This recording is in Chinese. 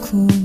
苦。